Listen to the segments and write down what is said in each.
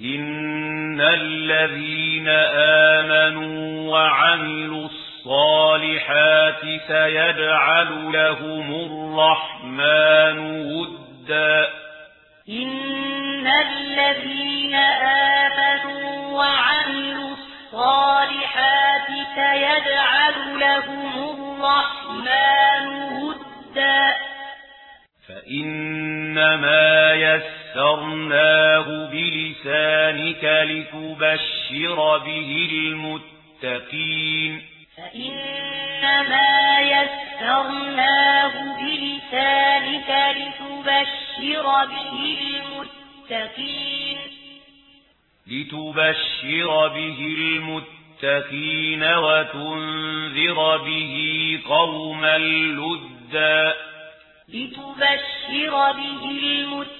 إن الذين آمنوا وعملوا الصالحات سيجعل لهم الرحمن ودا إن الذين آمنوا وعملوا الصالحات سيجعل لهم الرحمن ودا فإنما يسر يسرناه بلسانك لتبشر به المتقين فإنما يسرناه بلسانك لتبشر به المتقين لتبشر به المتقين وتنذر به قوما لدا لتبشر به المتقين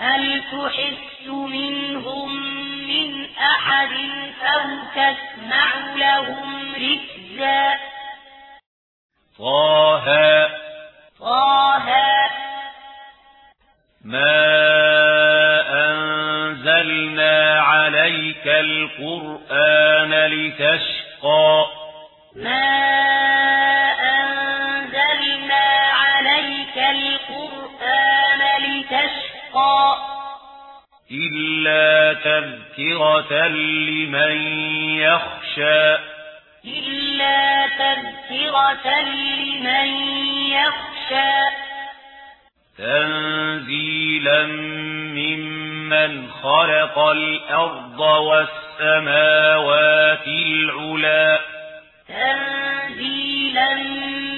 هل تحس منهم من أحد أو تسمع لهم ركزا؟ طه. طه. ما أنزلنا عليك القرآن لتشقى. ما أنزلنا عليك القرآن حقا إلا تذكرة لمن يخشى. إلا تذكرة لمن يخشى. تنزيلا ممن خلق الأرض والسماوات العلا. تنزيلا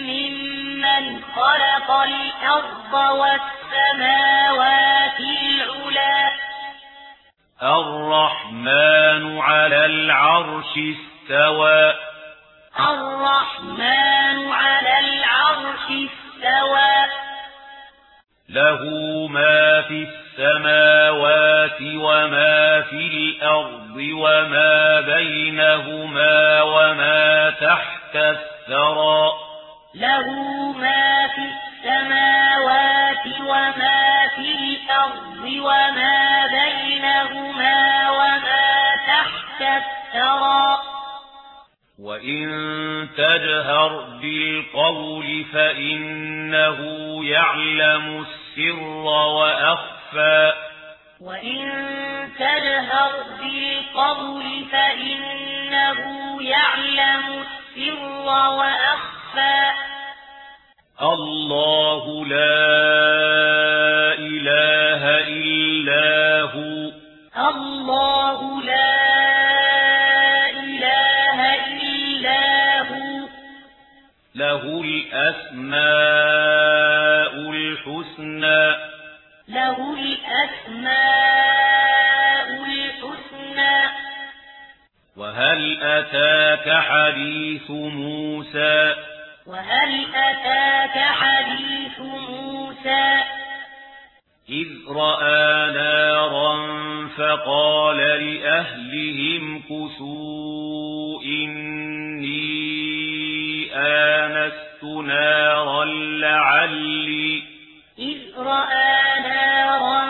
ممن خلق الأرض والسماوات العلا الرحمن على العرش استوى الرحمن على العرش استوى له ما في السماوات وما في الأرض وما بينهما وما تحت الثرى له ما في السماوات الأرض وما بينهما وما تحت الثرى. وإن تجهر بالقول فإنه يعلم السر وأخفى. وإن تجهر بالقول فإنه يعلم السر وأخفى. الله لا الله لا إله إلا هو له الأسماء الحسنى له الأسماء الحسنى وهل أتاك حديث موسى وهل أتاك حديث موسى إذ رآنا فقال لأهلهم كثوا إني آنست نارا لعلي إذ رأى نارا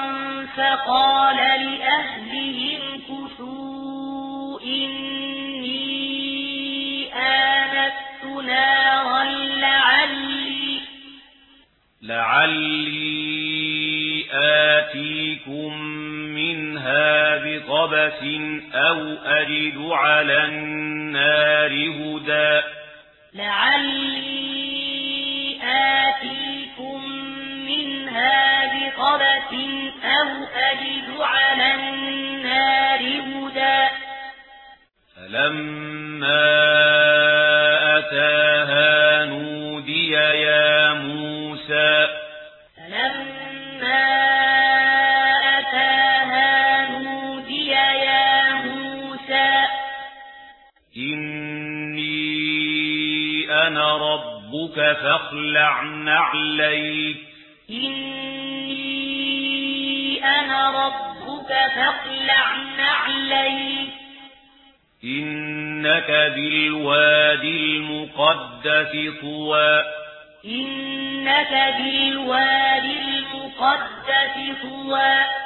فقال لأهلهم كثوا إني آنست نارا لعلي لعلي قبس أو أجد على النار هدى لعلي آتيكم منها بقبس أو أجد على النار هدى فلما ربك فاخلع نعليك. إني أنا ربك فاخلع نعليك. إنك بالوادي المقدس طوى. إنك بالوادي المقدس طوى.